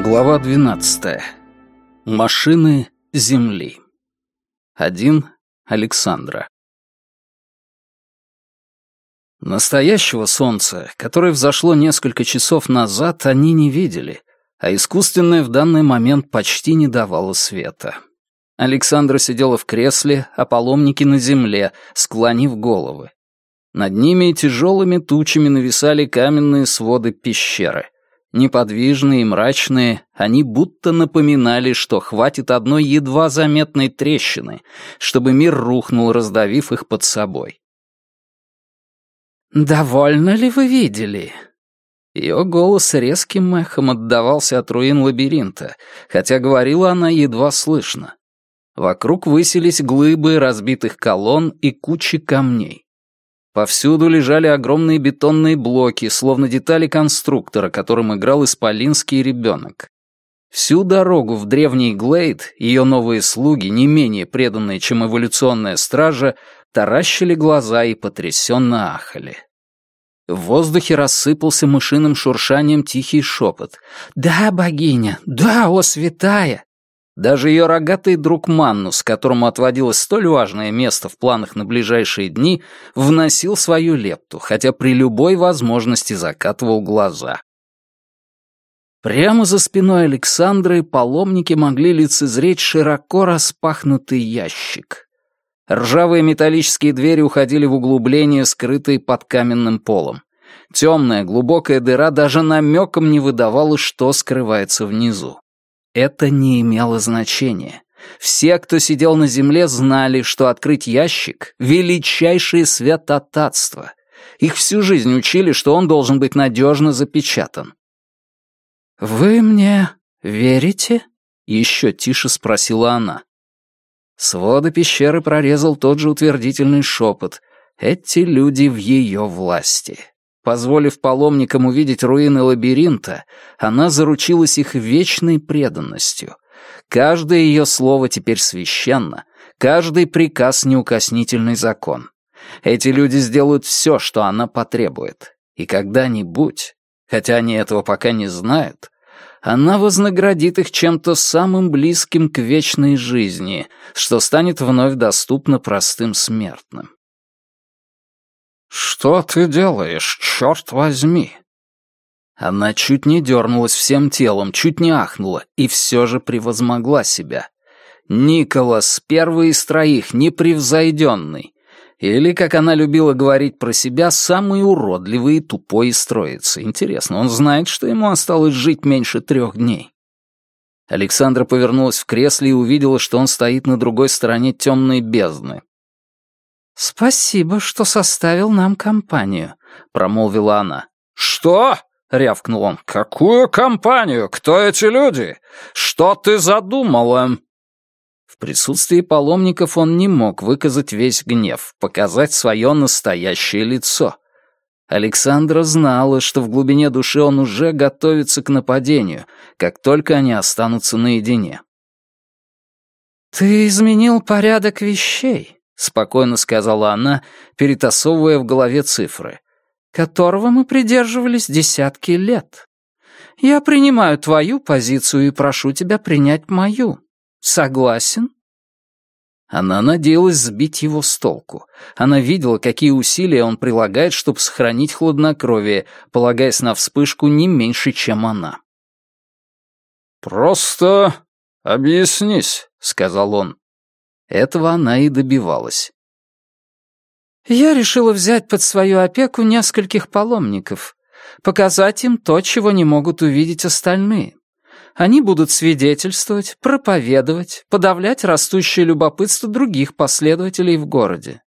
Глава 12. Машины Земли. 1. Александра. Настоящего солнца, которое взошло несколько часов назад, они не видели, а искусственное в данный момент почти не давало света. Александра сидела в кресле, а паломники на земле, склонив головы. Над ними тяжелыми тучами нависали каменные своды пещеры — Неподвижные и мрачные, они будто напоминали, что хватит одной едва заметной трещины, чтобы мир рухнул, раздавив их под собой. «Довольно ли вы видели?» Ее голос резким эхом отдавался от руин лабиринта, хотя говорила она едва слышно. Вокруг высились глыбы разбитых колонн и кучи камней. Повсюду лежали огромные бетонные блоки, словно детали конструктора, которым играл исполинский ребенок. Всю дорогу в древний Глейд ее новые слуги, не менее преданные, чем эволюционная стража, таращили глаза и потрясенно ахали. В воздухе рассыпался мышиным шуршанием тихий шепот. «Да, богиня! Да, о, святая!» Даже ее рогатый друг Маннус, которому отводилось столь важное место в планах на ближайшие дни, вносил свою лепту, хотя при любой возможности закатывал глаза. Прямо за спиной Александры паломники могли лицезреть широко распахнутый ящик. Ржавые металлические двери уходили в углубление, скрытые под каменным полом. Темная глубокая дыра даже намеком не выдавала, что скрывается внизу это не имело значения. Все, кто сидел на земле, знали, что открыть ящик — величайшее святотатство. Их всю жизнь учили, что он должен быть надежно запечатан. «Вы мне верите?» — еще тише спросила она. Своды пещеры прорезал тот же утвердительный шепот. «Эти люди в ее власти». Позволив паломникам увидеть руины лабиринта, она заручилась их вечной преданностью. Каждое ее слово теперь священно, каждый приказ — неукоснительный закон. Эти люди сделают все, что она потребует. И когда-нибудь, хотя они этого пока не знают, она вознаградит их чем-то самым близким к вечной жизни, что станет вновь доступно простым смертным. «Что ты делаешь, черт возьми?» Она чуть не дернулась всем телом, чуть не ахнула, и все же превозмогла себя. Николас, первый из троих, непревзойденный. Или, как она любила говорить про себя, самый уродливый и тупой из троицы. Интересно, он знает, что ему осталось жить меньше трех дней. Александра повернулась в кресле и увидела, что он стоит на другой стороне темной бездны, «Спасибо, что составил нам компанию», — промолвила она. «Что?» — рявкнул он. «Какую компанию? Кто эти люди? Что ты задумала?» В присутствии паломников он не мог выказать весь гнев, показать свое настоящее лицо. Александра знала, что в глубине души он уже готовится к нападению, как только они останутся наедине. «Ты изменил порядок вещей», спокойно сказала она, перетасовывая в голове цифры, которого мы придерживались десятки лет. Я принимаю твою позицию и прошу тебя принять мою. Согласен? Она надеялась сбить его с толку. Она видела, какие усилия он прилагает, чтобы сохранить хладнокровие, полагаясь на вспышку не меньше, чем она. «Просто объяснись», — сказал он. Этого она и добивалась. «Я решила взять под свою опеку нескольких паломников, показать им то, чего не могут увидеть остальные. Они будут свидетельствовать, проповедовать, подавлять растущее любопытство других последователей в городе.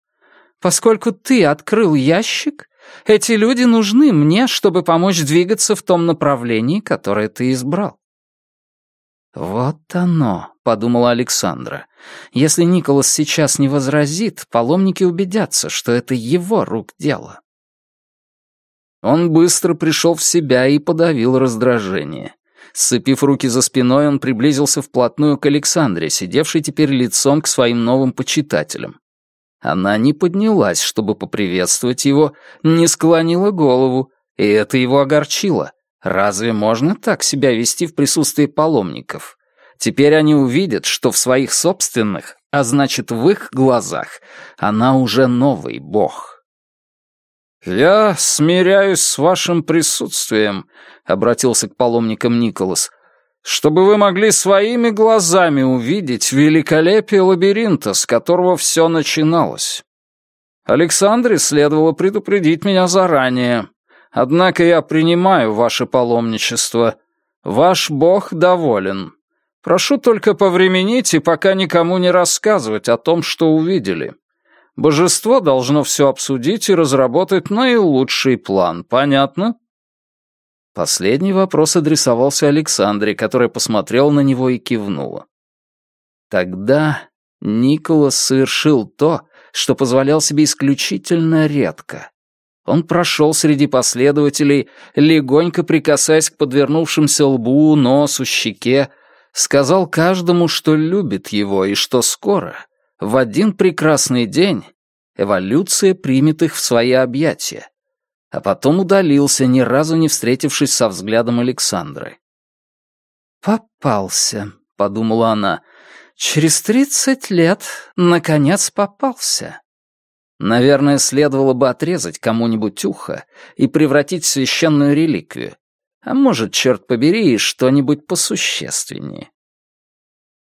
Поскольку ты открыл ящик, эти люди нужны мне, чтобы помочь двигаться в том направлении, которое ты избрал. «Вот оно», — подумала Александра. «Если Николас сейчас не возразит, паломники убедятся, что это его рук дело». Он быстро пришел в себя и подавил раздражение. Сцепив руки за спиной, он приблизился вплотную к Александре, сидевшей теперь лицом к своим новым почитателям. Она не поднялась, чтобы поприветствовать его, не склонила голову, и это его огорчило — Разве можно так себя вести в присутствии паломников? Теперь они увидят, что в своих собственных, а значит, в их глазах, она уже новый бог. «Я смиряюсь с вашим присутствием», — обратился к паломникам Николас, «чтобы вы могли своими глазами увидеть великолепие лабиринта, с которого все начиналось. Александре следовало предупредить меня заранее, Однако я принимаю ваше паломничество. Ваш бог доволен. Прошу только повременить и пока никому не рассказывать о том, что увидели. Божество должно все обсудить и разработать наилучший план, понятно?» Последний вопрос адресовался Александре, которая посмотрела на него и кивнула. Тогда Николас совершил то, что позволял себе исключительно редко. Он прошел среди последователей, легонько прикасаясь к подвернувшимся лбу, носу, щеке, сказал каждому, что любит его и что скоро, в один прекрасный день, эволюция примет их в свои объятия. А потом удалился, ни разу не встретившись со взглядом Александры. «Попался», — подумала она, — «через тридцать лет, наконец, попался». Наверное, следовало бы отрезать кому-нибудь ухо и превратить в священную реликвию. А может, черт побери, и что-нибудь посущественнее.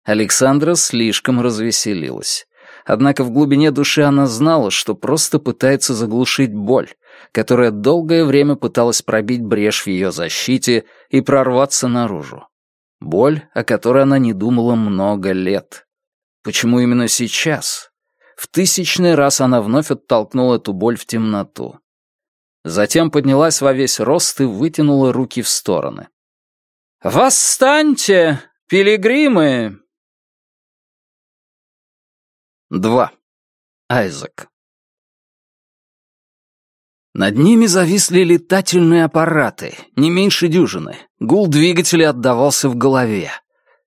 Александра слишком развеселилась. Однако в глубине души она знала, что просто пытается заглушить боль, которая долгое время пыталась пробить брешь в ее защите и прорваться наружу. Боль, о которой она не думала много лет. Почему именно сейчас, в тысячный раз она вновь оттолкнула эту боль в темноту. Затем поднялась во весь рост и вытянула руки в стороны. «Восстаньте, пилигримы!» Два. Айзек. Над ними зависли летательные аппараты, не меньше дюжины. Гул двигателя отдавался в голове.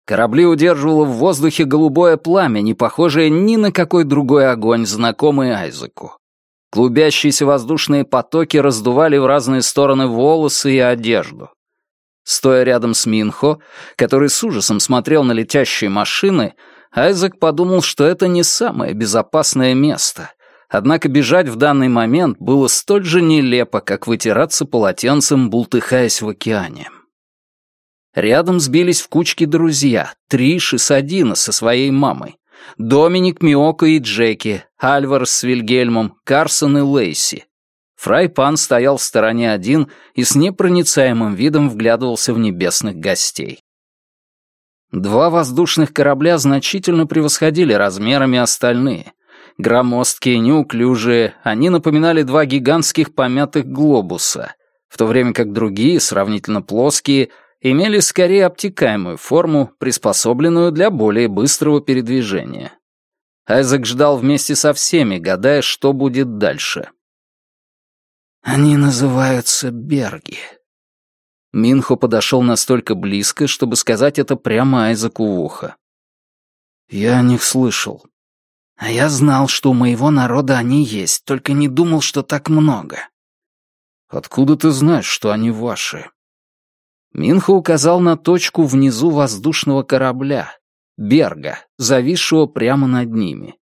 Корабли удерживало в воздухе голубое пламя, не похожее ни на какой другой огонь, знакомый Айзеку. Клубящиеся воздушные потоки раздували в разные стороны волосы и одежду. Стоя рядом с Минхо, который с ужасом смотрел на летящие машины, Айзек подумал, что это не самое безопасное место. Однако бежать в данный момент было столь же нелепо, как вытираться полотенцем, бултыхаясь в океане. Рядом сбились в кучки друзья, Триш и Садина со своей мамой, Доминик, Миоко и Джеки, Альвар с Вильгельмом, Карсон и Лейси. Фрайпан стоял в стороне один и с непроницаемым видом вглядывался в небесных гостей. Два воздушных корабля значительно превосходили размерами остальные. Громоздкие, неуклюжие, они напоминали два гигантских помятых глобуса, в то время как другие, сравнительно плоские, имели скорее обтекаемую форму, приспособленную для более быстрого передвижения. Айзек ждал вместе со всеми, гадая, что будет дальше. «Они называются Берги». Минхо подошел настолько близко, чтобы сказать это прямо Айзеку в ухо. «Я о них слышал. А я знал, что у моего народа они есть, только не думал, что так много». «Откуда ты знаешь, что они ваши?» Минха указал на точку внизу воздушного корабля, Берга, зависшего прямо над ними.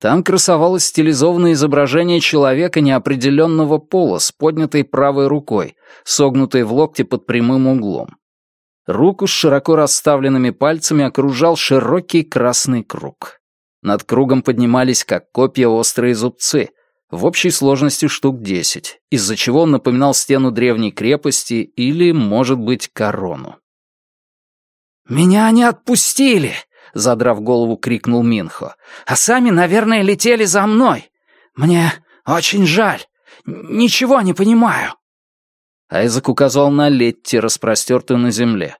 Там красовалось стилизованное изображение человека неопределенного пола с поднятой правой рукой, согнутой в локте под прямым углом. Руку с широко расставленными пальцами окружал широкий красный круг. Над кругом поднимались, как копья, острые зубцы, в общей сложности штук 10, из-за чего он напоминал стену древней крепости или, может быть, корону. «Меня не отпустили!» — задрав голову, крикнул Минхо. «А сами, наверное, летели за мной. Мне очень жаль. Ничего не понимаю». Айзек указал на Летти, распростертую на земле.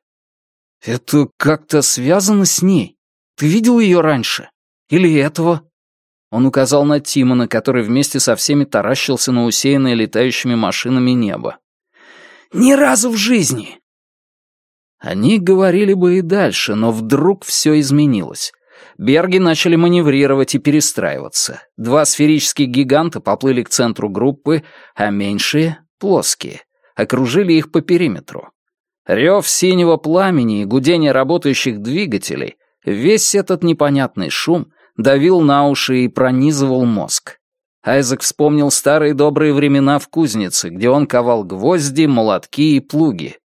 «Это как-то связано с ней? Ты видел ее раньше? Или этого?» Он указал на Тимона, который вместе со всеми таращился на усеянное летающими машинами небо. «Ни разу в жизни!» Они говорили бы и дальше, но вдруг все изменилось. Берги начали маневрировать и перестраиваться. Два сферических гиганта поплыли к центру группы, а меньшие — плоские. Окружили их по периметру. Рев синего пламени и гудение работающих двигателей, весь этот непонятный шум — давил на уши и пронизывал мозг. Айзек вспомнил старые добрые времена в кузнице, где он ковал гвозди, молотки и плуги.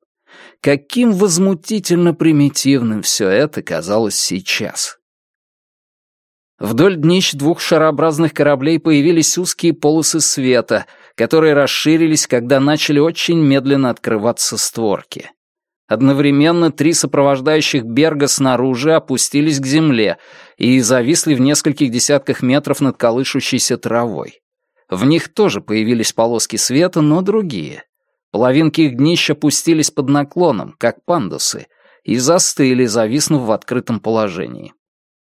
Каким возмутительно примитивным все это казалось сейчас. Вдоль днищ двух шарообразных кораблей появились узкие полосы света, которые расширились, когда начали очень медленно открываться створки. Одновременно три сопровождающих Берга снаружи опустились к земле и зависли в нескольких десятках метров над колышущейся травой. В них тоже появились полоски света, но другие. Половинки их днища опустились под наклоном, как пандусы, и застыли, зависнув в открытом положении.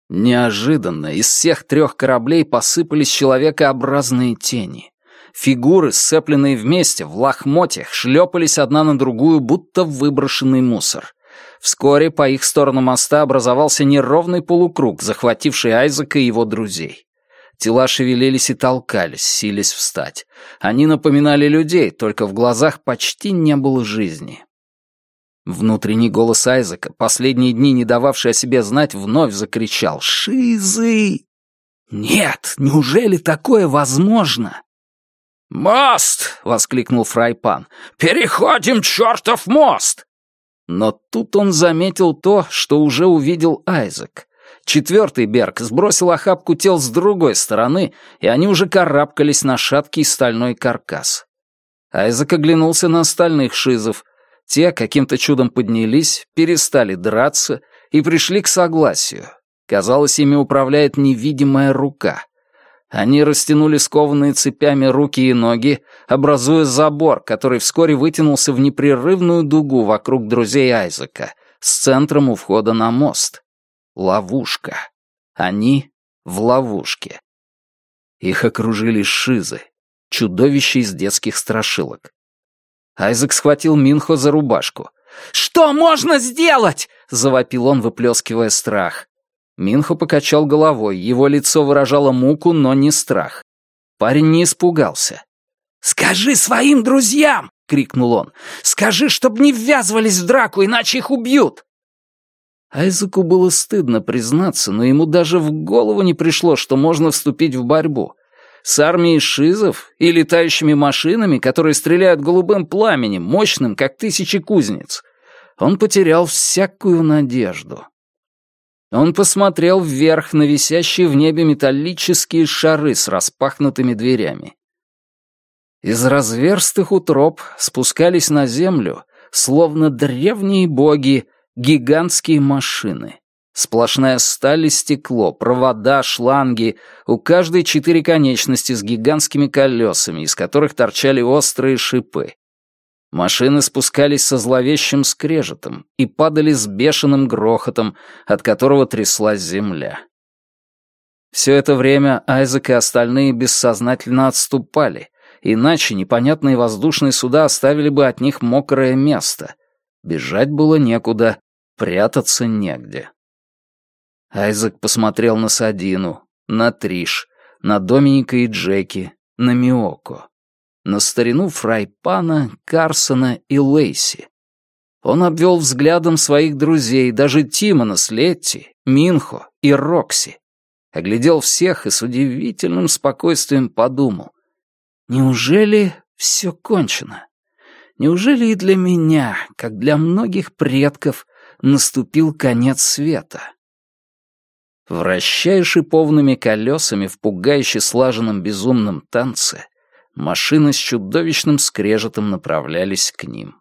Неожиданно из всех трех кораблей посыпались человекообразные тени. Фигуры, сцепленные вместе, в лохмотьях, шлепались одна на другую, будто выброшенный мусор. Вскоре по их сторону моста образовался неровный полукруг, захвативший Айзека и его друзей. Тела шевелились и толкались, сились встать. Они напоминали людей, только в глазах почти не было жизни. Внутренний голос Айзека, последние дни не дававший о себе знать, вновь закричал «Шизы!» «Нет, неужели такое возможно?» «Мост!» — воскликнул Фрайпан. «Переходим чертов мост!» Но тут он заметил то, что уже увидел Айзек. Четвертый Берг сбросил охапку тел с другой стороны, и они уже карабкались на шаткий стальной каркас. Айзек оглянулся на остальных шизов. Те каким-то чудом поднялись, перестали драться и пришли к согласию. Казалось, ими управляет невидимая рука — они растянули скованные цепями руки и ноги, образуя забор, который вскоре вытянулся в непрерывную дугу вокруг друзей Айзека, с центром у входа на мост. Ловушка. Они в ловушке. Их окружили шизы, чудовища из детских страшилок. Айзек схватил Минхо за рубашку. «Что можно сделать?» — завопил он, выплескивая страх. Минху покачал головой, его лицо выражало муку, но не страх. Парень не испугался. «Скажи своим друзьям!» — крикнул он. «Скажи, чтобы не ввязывались в драку, иначе их убьют!» Айзеку было стыдно признаться, но ему даже в голову не пришло, что можно вступить в борьбу. С армией шизов и летающими машинами, которые стреляют голубым пламенем, мощным, как тысячи кузнец. Он потерял всякую надежду. Он посмотрел вверх на висящие в небе металлические шары с распахнутыми дверями. Из разверстых утроб спускались на землю, словно древние боги, гигантские машины. Сплошная сталь и стекло, провода, шланги, у каждой четыре конечности с гигантскими колесами, из которых торчали острые шипы. Машины спускались со зловещим скрежетом и падали с бешеным грохотом, от которого тряслась земля. Все это время Айзек и остальные бессознательно отступали, иначе непонятные воздушные суда оставили бы от них мокрое место. Бежать было некуда, прятаться негде. Айзек посмотрел на Садину, на Триш, на Доминика и Джеки, на Миоко на старину Фрайпана, Карсона и Лейси. Он обвел взглядом своих друзей, даже Тимона с Летти, Минхо и Рокси. Оглядел всех и с удивительным спокойствием подумал. «Неужели все кончено? Неужели и для меня, как для многих предков, наступил конец света?» Вращая шиповными колесами в пугающе слаженном безумном танце, машины с чудовищным скрежетом направлялись к ним.